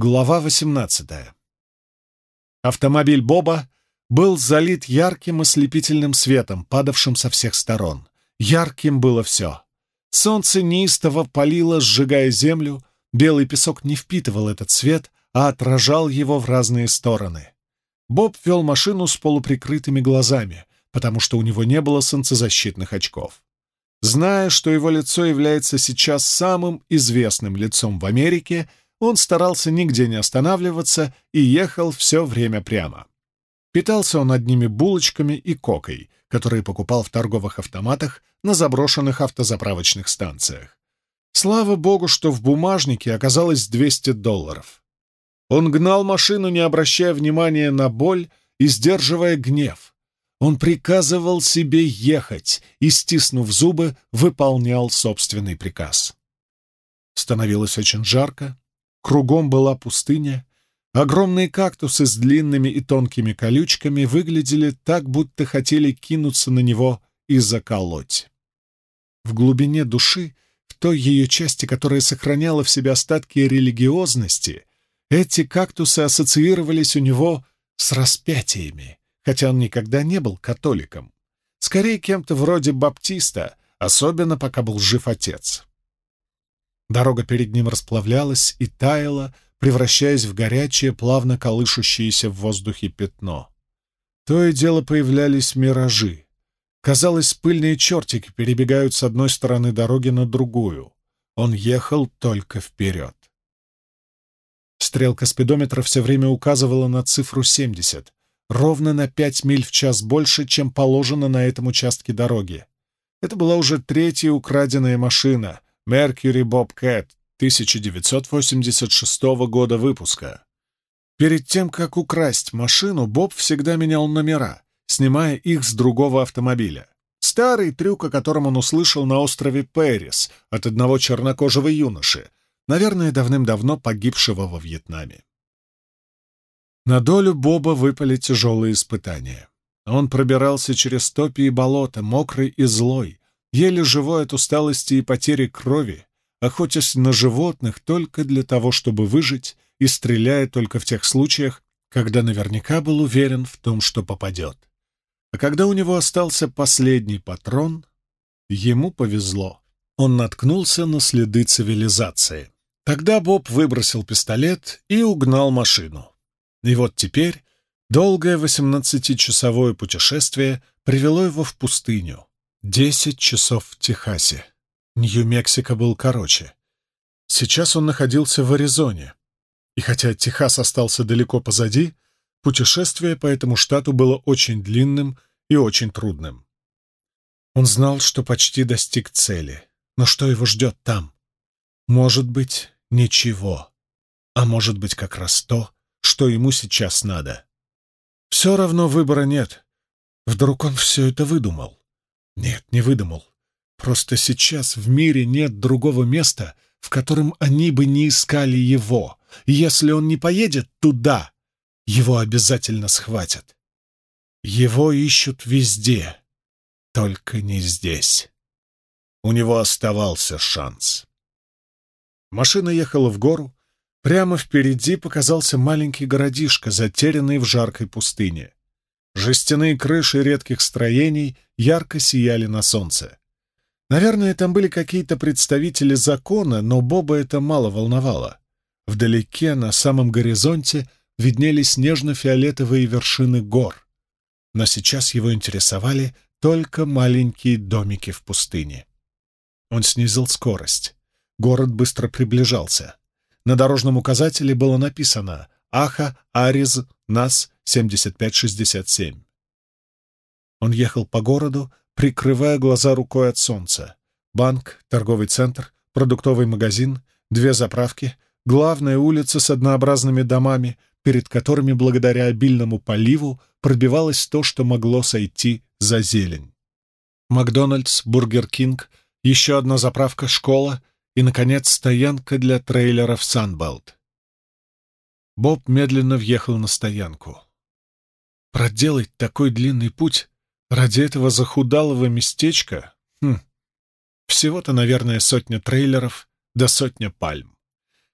Глава 18. Автомобиль Боба был залит ярким ослепительным светом, падавшим со всех сторон. Ярким было все. Солнце неистово палило, сжигая землю, белый песок не впитывал этот свет, а отражал его в разные стороны. Боб вел машину с полуприкрытыми глазами, потому что у него не было солнцезащитных очков. Зная, что его лицо является сейчас самым известным лицом в Америке, он старался нигде не останавливаться и ехал все время прямо. Питался он одними булочками и кокой, которые покупал в торговых автоматах на заброшенных автозаправочных станциях. Слава богу, что в бумажнике оказалось 200 долларов. Он гнал машину, не обращая внимания на боль и сдерживая гнев. Он приказывал себе ехать и, стиснув зубы, выполнял собственный приказ. Становилось очень жарко, Кругом была пустыня. Огромные кактусы с длинными и тонкими колючками выглядели так, будто хотели кинуться на него и заколоть. В глубине души, в той ее части, которая сохраняла в себе остатки религиозности, эти кактусы ассоциировались у него с распятиями, хотя он никогда не был католиком. Скорее, кем-то вроде баптиста, особенно пока был жив отец. Дорога перед ним расплавлялась и таяла, превращаясь в горячее, плавно колышущееся в воздухе пятно. То и дело появлялись миражи. Казалось, пыльные чертики перебегают с одной стороны дороги на другую. Он ехал только вперед. Стрелка спидометра все время указывала на цифру 70, ровно на 5 миль в час больше, чем положено на этом участке дороги. Это была уже третья украденная машина, Mercury Bobcat 1986 года выпуска. Перед тем, как украсть машину, Боб всегда менял номера, снимая их с другого автомобиля. Старый трюк, о котором он услышал на острове Пэрис от одного чернокожего юноши, наверное, давным-давно погибшего во Вьетнаме. На долю Боба выпали тяжелые испытания. Он пробирался через топи и болота, мокрый и злой, еле живой от усталости и потери крови, охотясь на животных только для того, чтобы выжить, и стреляя только в тех случаях, когда наверняка был уверен в том, что попадет. А когда у него остался последний патрон, ему повезло. Он наткнулся на следы цивилизации. Тогда Боб выбросил пистолет и угнал машину. И вот теперь долгое восемнадцатичасовое путешествие привело его в пустыню, Десять часов в Техасе. Нью-Мексико был короче. Сейчас он находился в Аризоне. И хотя Техас остался далеко позади, путешествие по этому штату было очень длинным и очень трудным. Он знал, что почти достиг цели. Но что его ждет там? Может быть, ничего. А может быть, как раз то, что ему сейчас надо. Все равно выбора нет. Вдруг он все это выдумал? Нет, не выдумал. Просто сейчас в мире нет другого места, в котором они бы не искали его. И если он не поедет туда, его обязательно схватят. Его ищут везде, только не здесь. У него оставался шанс. Машина ехала в гору. Прямо впереди показался маленький городишко, затерянный в жаркой пустыне. Жестяные крыши редких строений ярко сияли на солнце. Наверное, там были какие-то представители закона, но Боба это мало волновало. Вдалеке, на самом горизонте, виднелись нежно-фиолетовые вершины гор. Но сейчас его интересовали только маленькие домики в пустыне. Он снизил скорость. Город быстро приближался. На дорожном указателе было написано «Аха, Ариз, Нас, 7567». Он ехал по городу, прикрывая глаза рукой от солнца. Банк, торговый центр, продуктовый магазин, две заправки, главная улица с однообразными домами, перед которыми благодаря обильному поливу пробивалось то, что могло сойти за зелень. Макдональдс, Бургер Кинг, еще одна заправка, школа и, наконец, стоянка для трейлеров Санбелт. Боб медленно въехал на стоянку. Проделать такой длинный путь Ради этого захудалого местечка? Хм. Всего-то, наверное, сотня трейлеров да сотня пальм.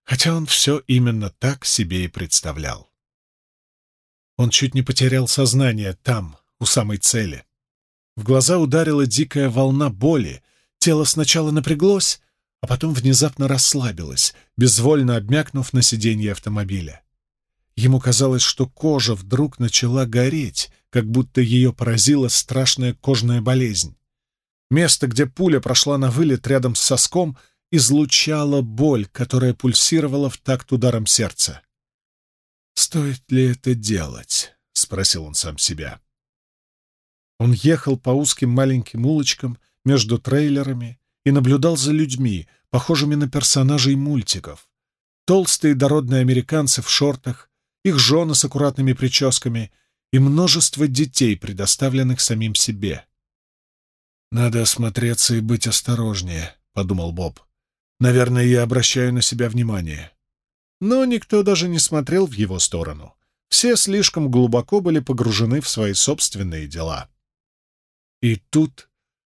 хотя он все именно так себе и представлял. Он чуть не потерял сознание там, у самой цели. В глаза ударила дикая волна боли, тело сначала напряглось, а потом внезапно расслабилось, безвольно обмякнув на сиденье автомобиля. Ему казалось, что кожа вдруг начала гореть, как будто ее поразила страшная кожная болезнь. Место, где пуля прошла на вылет рядом с соском, излучало боль, которая пульсировала в такт ударом сердца. «Стоит ли это делать?» — спросил он сам себя. Он ехал по узким маленьким улочкам между трейлерами и наблюдал за людьми, похожими на персонажей мультиков. Толстые дородные американцы в шортах, их жены с аккуратными прическами и множество детей, предоставленных самим себе. «Надо осмотреться и быть осторожнее», — подумал Боб. «Наверное, я обращаю на себя внимание». Но никто даже не смотрел в его сторону. Все слишком глубоко были погружены в свои собственные дела. И тут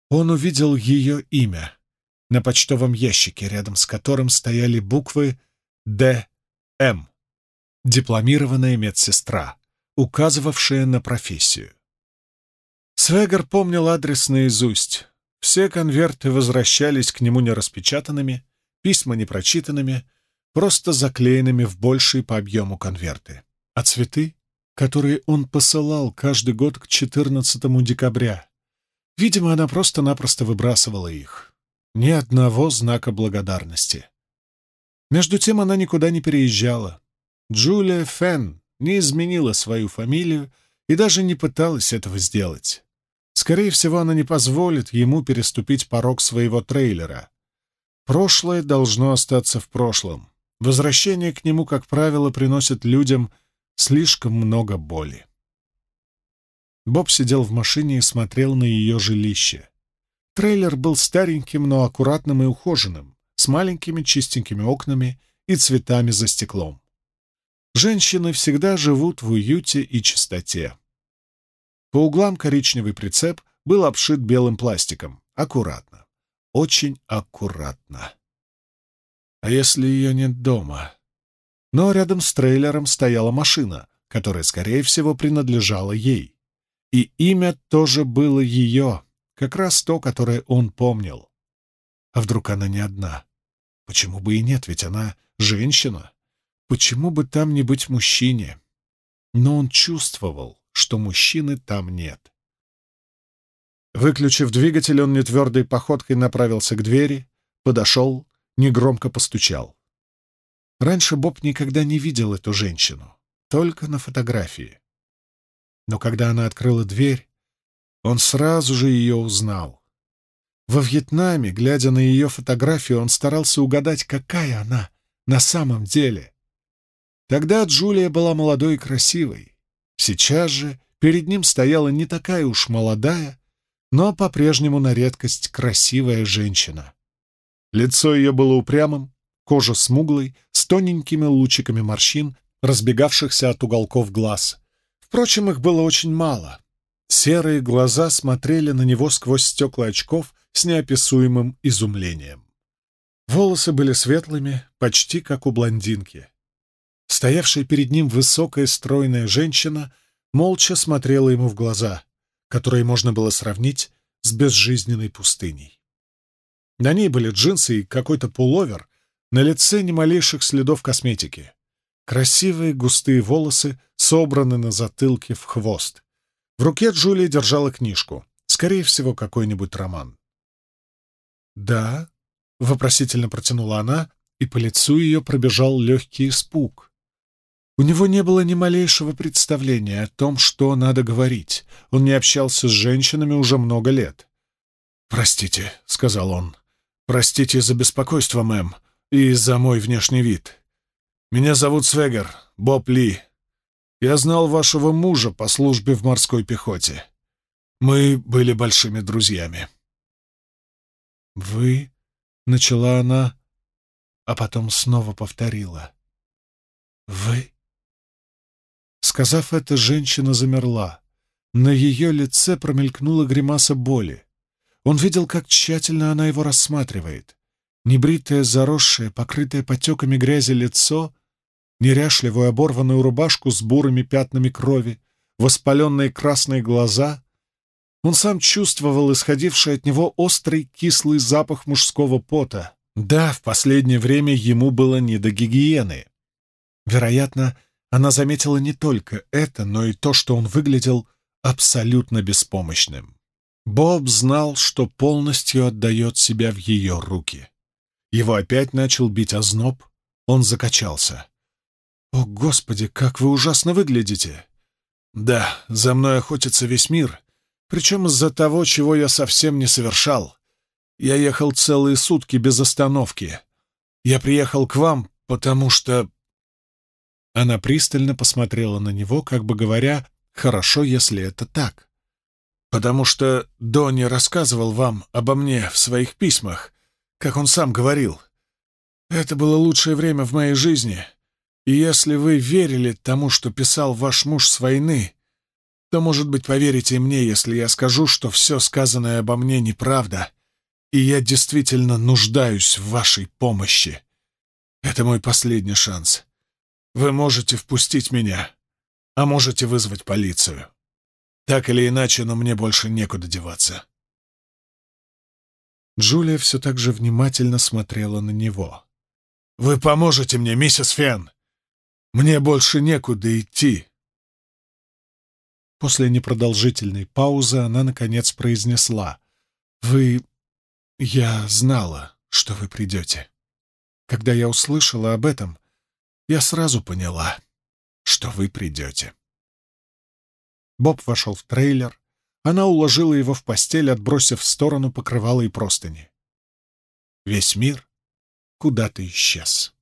он увидел ее имя на почтовом ящике, рядом с которым стояли буквы «Д.М.» дипломированная медсестра, указывавшая на профессию. Свегер помнил адрес наизусть. Все конверты возвращались к нему нераспечатанными, письма непрочитанными, просто заклеенными в большие по объему конверты. А цветы, которые он посылал каждый год к 14 декабря, видимо, она просто-напросто выбрасывала их. Ни одного знака благодарности. Между тем она никуда не переезжала. Джулия Фен не изменила свою фамилию и даже не пыталась этого сделать. Скорее всего, она не позволит ему переступить порог своего трейлера. Прошлое должно остаться в прошлом. Возвращение к нему, как правило, приносит людям слишком много боли. Боб сидел в машине и смотрел на ее жилище. Трейлер был стареньким, но аккуратным и ухоженным, с маленькими чистенькими окнами и цветами за стеклом. Женщины всегда живут в уюте и чистоте. По углам коричневый прицеп был обшит белым пластиком. Аккуратно. Очень аккуратно. А если ее нет дома? Но рядом с трейлером стояла машина, которая, скорее всего, принадлежала ей. И имя тоже было ее, как раз то, которое он помнил. А вдруг она не одна? Почему бы и нет, ведь она женщина. Почему бы там не быть мужчине? Но он чувствовал, что мужчины там нет. Выключив двигатель, он нетвердой походкой направился к двери, подошел, негромко постучал. Раньше Боб никогда не видел эту женщину, только на фотографии. Но когда она открыла дверь, он сразу же ее узнал. Во Вьетнаме, глядя на ее фотографию, он старался угадать, какая она на самом деле. Тогда Джулия была молодой и красивой. Сейчас же перед ним стояла не такая уж молодая, но по-прежнему на редкость красивая женщина. Лицо ее было упрямым, кожа смуглой, с тоненькими лучиками морщин, разбегавшихся от уголков глаз. Впрочем, их было очень мало. Серые глаза смотрели на него сквозь стекла очков с неописуемым изумлением. Волосы были светлыми, почти как у блондинки. Стоявшая перед ним высокая стройная женщина молча смотрела ему в глаза, которые можно было сравнить с безжизненной пустыней. На ней были джинсы и какой-то пуловер, на лице ни малейших следов косметики. Красивые густые волосы собраны на затылке в хвост. В руке Джулия держала книжку, скорее всего, какой-нибудь роман. «Да?» — вопросительно протянула она, и по лицу ее пробежал легкий испуг. У него не было ни малейшего представления о том, что надо говорить. Он не общался с женщинами уже много лет. «Простите», — сказал он. «Простите за беспокойство, мэм, и за мой внешний вид. Меня зовут Свегер, Боб Ли. Я знал вашего мужа по службе в морской пехоте. Мы были большими друзьями». «Вы?» — начала она, а потом снова повторила. «Вы?» Сказав это, женщина замерла. На ее лице промелькнула гримаса боли. Он видел, как тщательно она его рассматривает. Небритое, заросшее, покрытое потеками грязи лицо, неряшливую оборванную рубашку с бурыми пятнами крови, воспаленные красные глаза. Он сам чувствовал исходивший от него острый кислый запах мужского пота. Да, в последнее время ему было не до гигиены. Вероятно, она заметила не только это, но и то, что он выглядел абсолютно беспомощным. Боб знал, что полностью отдает себя в ее руки. Его опять начал бить озноб, он закачался. «О, Господи, как вы ужасно выглядите!» «Да, за мной охотится весь мир, причем из-за того, чего я совсем не совершал. Я ехал целые сутки без остановки. Я приехал к вам, потому что...» Она пристально посмотрела на него, как бы говоря, «Хорошо, если это так». «Потому что Донни рассказывал вам обо мне в своих письмах, как он сам говорил. Это было лучшее время в моей жизни, и если вы верили тому, что писал ваш муж с войны, то, может быть, поверите мне, если я скажу, что все сказанное обо мне неправда, и я действительно нуждаюсь в вашей помощи. Это мой последний шанс. Вы можете впустить меня, а можете вызвать полицию. Так или иначе, но мне больше некуда деваться. Джулия все так же внимательно смотрела на него. «Вы поможете мне, миссис Фен! Мне больше некуда идти!» После непродолжительной паузы она, наконец, произнесла. «Вы... Я знала, что вы придете. Когда я услышала об этом, я сразу поняла, что вы придете». Боб вошел в трейлер, она уложила его в постель, отбросив в сторону покрывало и простыни. Весь мир куда-то исчез.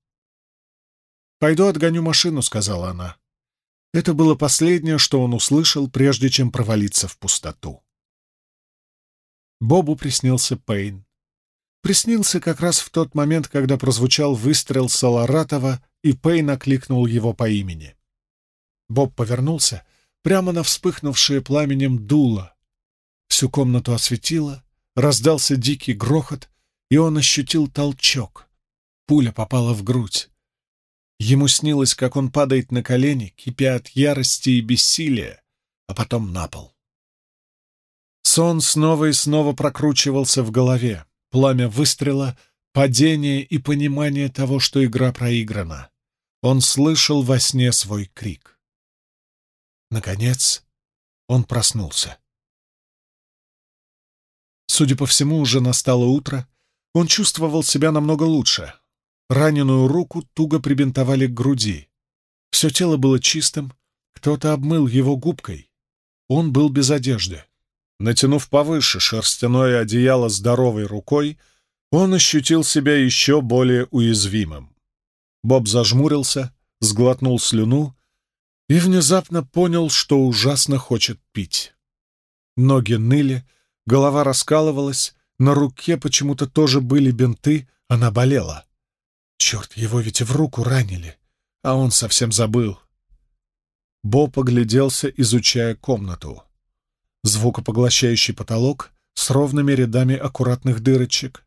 «Пойду отгоню машину», — сказала она. Это было последнее, что он услышал, прежде чем провалиться в пустоту. Бобу приснился Пейн. Приснился как раз в тот момент, когда прозвучал выстрел Саларатова, и Пейн окликнул его по имени. Боб повернулся прямо на вспыхнувшее пламенем дуло, Всю комнату осветило, раздался дикий грохот, и он ощутил толчок. Пуля попала в грудь. Ему снилось, как он падает на колени, кипя от ярости и бессилия, а потом на пол. Сон снова и снова прокручивался в голове. Пламя выстрела, падение и понимание того, что игра проиграна. Он слышал во сне свой крик. Наконец он проснулся. Судя по всему, уже настало утро. Он чувствовал себя намного лучше. Раненую руку туго прибинтовали к груди. Все тело было чистым, кто-то обмыл его губкой. Он был без одежды. Натянув повыше шерстяное одеяло здоровой рукой, он ощутил себя еще более уязвимым. Боб зажмурился, сглотнул слюну и внезапно понял, что ужасно хочет пить. Ноги ныли, Голова раскалывалась, на руке почему-то тоже были бинты, она болела. Черт, его ведь в руку ранили, а он совсем забыл. Бо погляделся, изучая комнату. Звукопоглощающий потолок с ровными рядами аккуратных дырочек,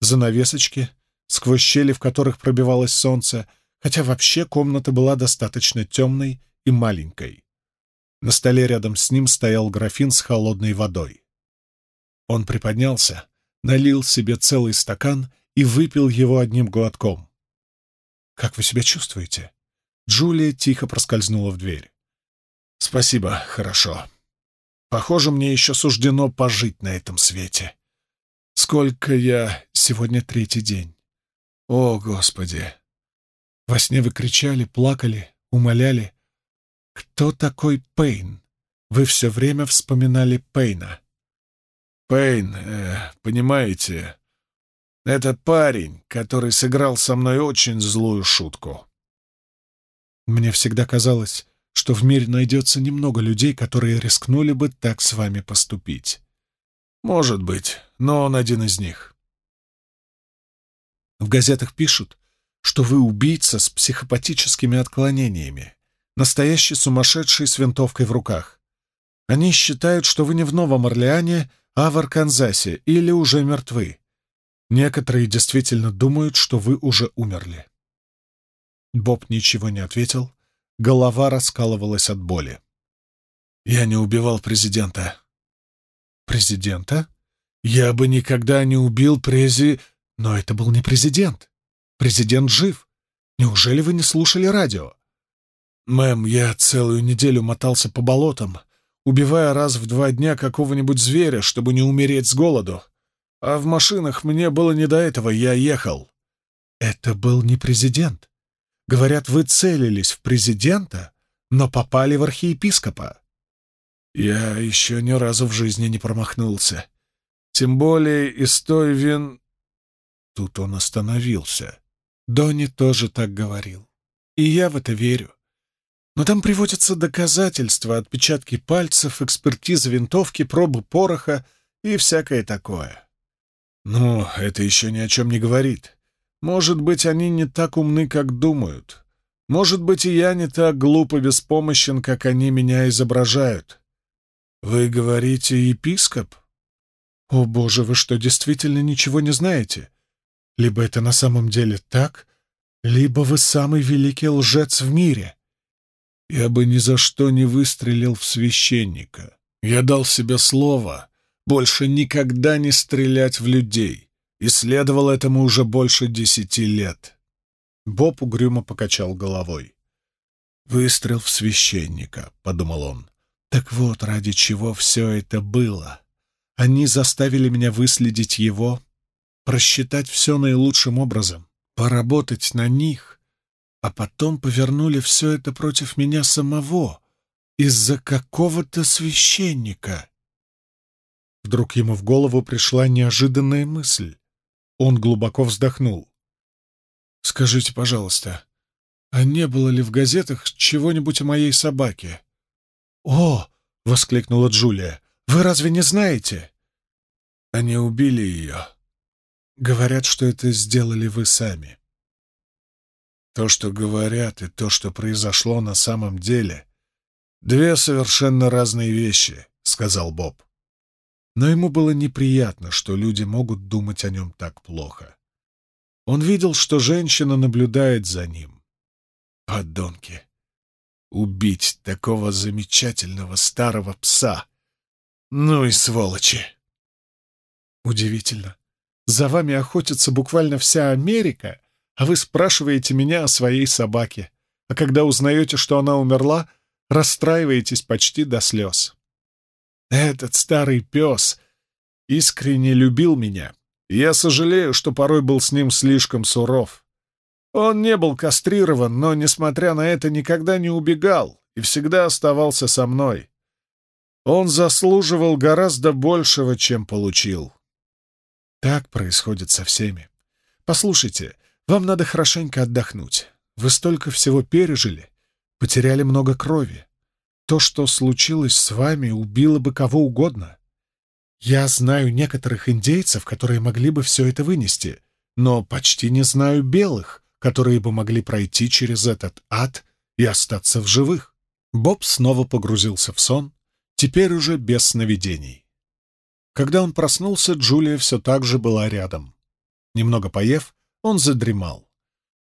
занавесочки, сквозь щели, в которых пробивалось солнце, хотя вообще комната была достаточно темной и маленькой. На столе рядом с ним стоял графин с холодной водой. Он приподнялся, налил себе целый стакан и выпил его одним глотком. «Как вы себя чувствуете?» Джулия тихо проскользнула в дверь. «Спасибо, хорошо. Похоже, мне еще суждено пожить на этом свете. Сколько я... Сегодня третий день. О, Господи!» Во сне вы кричали, плакали, умоляли. «Кто такой Пейн?» Вы все время вспоминали Пейна. Пейн, э, понимаете, это парень, который сыграл со мной очень злую шутку. Мне всегда казалось, что в мире найдется немного людей, которые рискнули бы так с вами поступить. Может быть, но он один из них. В газетах пишут, что вы убийца с психопатическими отклонениями, настоящий сумасшедший с винтовкой в руках. Они считают, что вы не в Новом Орлеане, а в Арканзасе или уже мертвы. Некоторые действительно думают, что вы уже умерли. Боб ничего не ответил. Голова раскалывалась от боли. «Я не убивал президента». «Президента? Я бы никогда не убил прези...» «Но это был не президент. Президент жив. Неужели вы не слушали радио?» «Мэм, я целую неделю мотался по болотам, убивая раз в два дня какого-нибудь зверя, чтобы не умереть с голоду. А в машинах мне было не до этого, я ехал. Это был не президент. Говорят, вы целились в президента, но попали в архиепископа. Я еще ни разу в жизни не промахнулся. Тем более из той вин... Тут он остановился. Донни тоже так говорил. И я в это верю. Но там приводятся доказательства, отпечатки пальцев, экспертиза винтовки, пробы пороха и всякое такое. Ну, это еще ни о чем не говорит. Может быть, они не так умны, как думают. Может быть, и я не так глуп и беспомощен, как они меня изображают. Вы говорите, епископ? О, боже, вы что, действительно ничего не знаете? Либо это на самом деле так, либо вы самый великий лжец в мире. Я бы ни за что не выстрелил в священника. Я дал себе слово, больше никогда не стрелять в людей, и следовал этому уже больше десяти лет. Боб угрюмо покачал головой. «Выстрел в священника», — подумал он. «Так вот, ради чего все это было. Они заставили меня выследить его, просчитать все наилучшим образом, поработать на них, а потом повернули все это против меня самого из-за какого-то священника». Вдруг ему в голову пришла неожиданная мысль. Он глубоко вздохнул. «Скажите, пожалуйста, а не было ли в газетах чего-нибудь о моей собаке?» «О!» — воскликнула Джулия. «Вы разве не знаете?» «Они убили ее. Говорят, что это сделали вы сами. То, что говорят, и то, что произошло на самом деле — две совершенно разные вещи», — сказал Боб но ему было неприятно, что люди могут думать о нем так плохо. Он видел, что женщина наблюдает за ним. Подонки! Убить такого замечательного старого пса! Ну и сволочи! Удивительно. За вами охотится буквально вся Америка, а вы спрашиваете меня о своей собаке. А когда узнаете, что она умерла, расстраиваетесь почти до слез. Этот старый пес искренне любил меня, и я сожалею, что порой был с ним слишком суров. Он не был кастрирован, но, несмотря на это, никогда не убегал и всегда оставался со мной. Он заслуживал гораздо большего, чем получил. Так происходит со всеми. Послушайте, вам надо хорошенько отдохнуть. Вы столько всего пережили, потеряли много крови. То, что случилось с вами, убило бы кого угодно. Я знаю некоторых индейцев, которые могли бы все это вынести, но почти не знаю белых, которые бы могли пройти через этот ад и остаться в живых. Боб снова погрузился в сон, теперь уже без сновидений. Когда он проснулся, Джулия все так же была рядом. Немного поев, он задремал.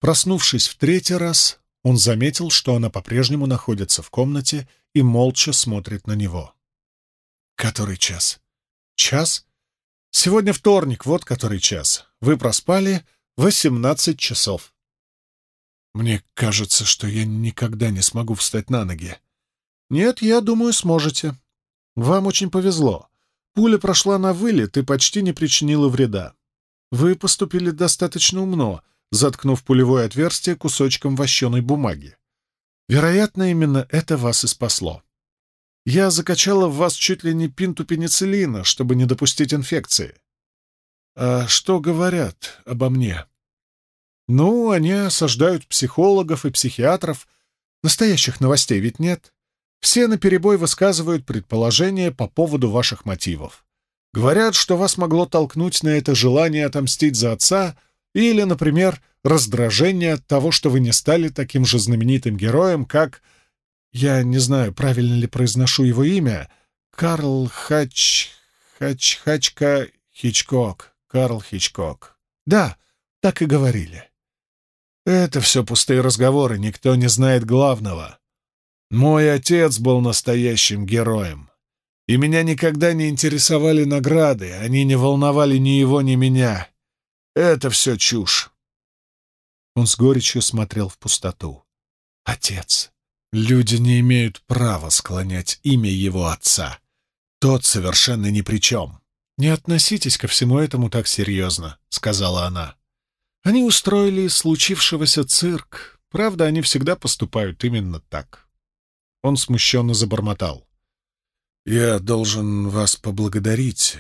Проснувшись в третий раз, он заметил, что она по-прежнему находится в комнате и молча смотрит на него. «Который час?» «Час? Сегодня вторник, вот который час. Вы проспали восемнадцать часов». «Мне кажется, что я никогда не смогу встать на ноги». «Нет, я думаю, сможете. Вам очень повезло. Пуля прошла на вылет и почти не причинила вреда. Вы поступили достаточно умно, заткнув пулевое отверстие кусочком вощеной бумаги. Вероятно, именно это вас и спасло. Я закачала в вас чуть ли не пинту пенициллина, чтобы не допустить инфекции. А что говорят обо мне? Ну, они осаждают психологов и психиатров. Настоящих новостей ведь нет. Все наперебой высказывают предположения по поводу ваших мотивов. Говорят, что вас могло толкнуть на это желание отомстить за отца или, например, раздражение от того, что вы не стали таким же знаменитым героем, как... Я не знаю, правильно ли произношу его имя. Карл Хач... Хач... Хачка... Хичкок. Карл Хичкок. Да, так и говорили. Это все пустые разговоры, никто не знает главного. Мой отец был настоящим героем. И меня никогда не интересовали награды, они не волновали ни его, ни меня. Это все чушь. Он с горечью смотрел в пустоту. Отец. Люди не имеют права склонять имя его отца. Тот совершенно ни при чем. «Не относитесь ко всему этому так серьезно», — сказала она. «Они устроили случившегося цирк. Правда, они всегда поступают именно так». Он смущенно забормотал. «Я должен вас поблагодарить.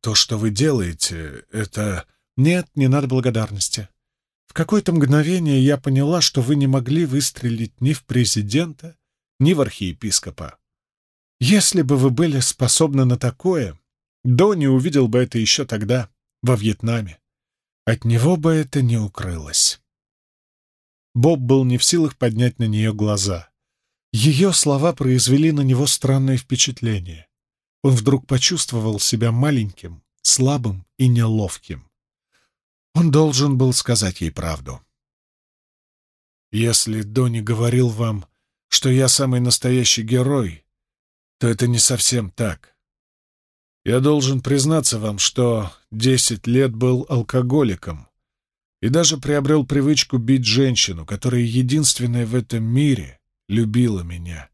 То, что вы делаете, это...» «Нет, не надо благодарности. В какое-то мгновение я поняла, что вы не могли выстрелить ни в президента, ни в архиепископа. Если бы вы были способны на такое, Донни увидел бы это еще тогда, во Вьетнаме. От него бы это не укрылось». Боб был не в силах поднять на нее глаза. Ее слова произвели на него странное впечатление. Он вдруг почувствовал себя маленьким, слабым и неловким. Он должен был сказать ей правду. «Если Донни говорил вам, что я самый настоящий герой, то это не совсем так. Я должен признаться вам, что десять лет был алкоголиком и даже приобрел привычку бить женщину, которая единственная в этом мире любила меня.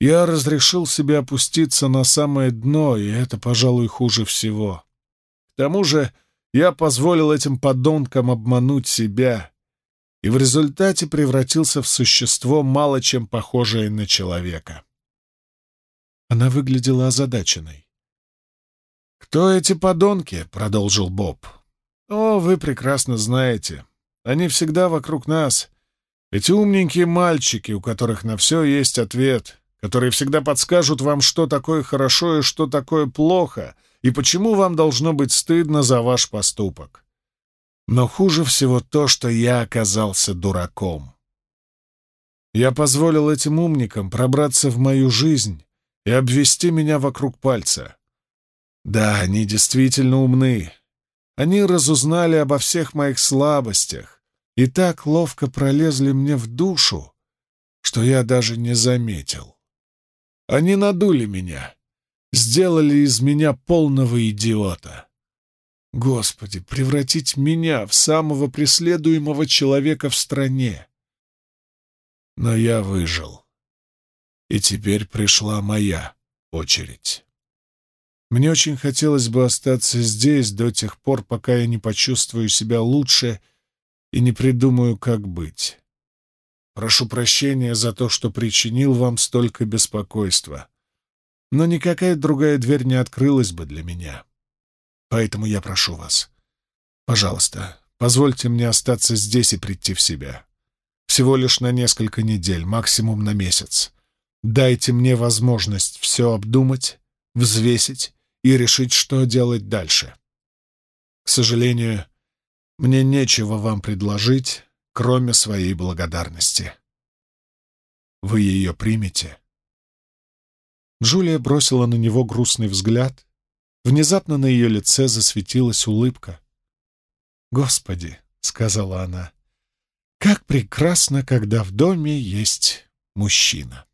Я разрешил себе опуститься на самое дно, и это, пожалуй, хуже всего. К тому же я позволил этим подонкам обмануть себя, и в результате превратился в существо, мало чем похожее на человека. Она выглядела озадаченной. «Кто эти подонки?» — продолжил Боб. «О, вы прекрасно знаете. Они всегда вокруг нас, эти умненькие мальчики, у которых на все есть ответ, которые всегда подскажут вам, что такое хорошо и что такое плохо, и почему вам должно быть стыдно за ваш поступок. Но хуже всего то, что я оказался дураком. Я позволил этим умникам пробраться в мою жизнь и обвести меня вокруг пальца. Да, они действительно умны. Они разузнали обо всех моих слабостях, и так ловко пролезли мне в душу, что я даже не заметил. Они надули меня, сделали из меня полного идиота. Господи, превратить меня в самого преследуемого человека в стране. Но я выжил. И теперь пришла моя очередь. Мне очень хотелось бы остаться здесь до тех пор, пока я не почувствую себя лучше — и не придумаю, как быть. Прошу прощения за то, что причинил вам столько беспокойства, но никакая другая дверь не открылась бы для меня. Поэтому я прошу вас, пожалуйста, позвольте мне остаться здесь и прийти в себя. Всего лишь на несколько недель, максимум на месяц. Дайте мне возможность все обдумать, взвесить и решить, что делать дальше. К сожалению, мне нечего вам предложить, кроме своей благодарности. Вы ее примете?» Джулия бросила на него грустный взгляд. Внезапно на ее лице засветилась улыбка. «Господи!» — сказала она. «Как прекрасно, когда в доме есть мужчина!»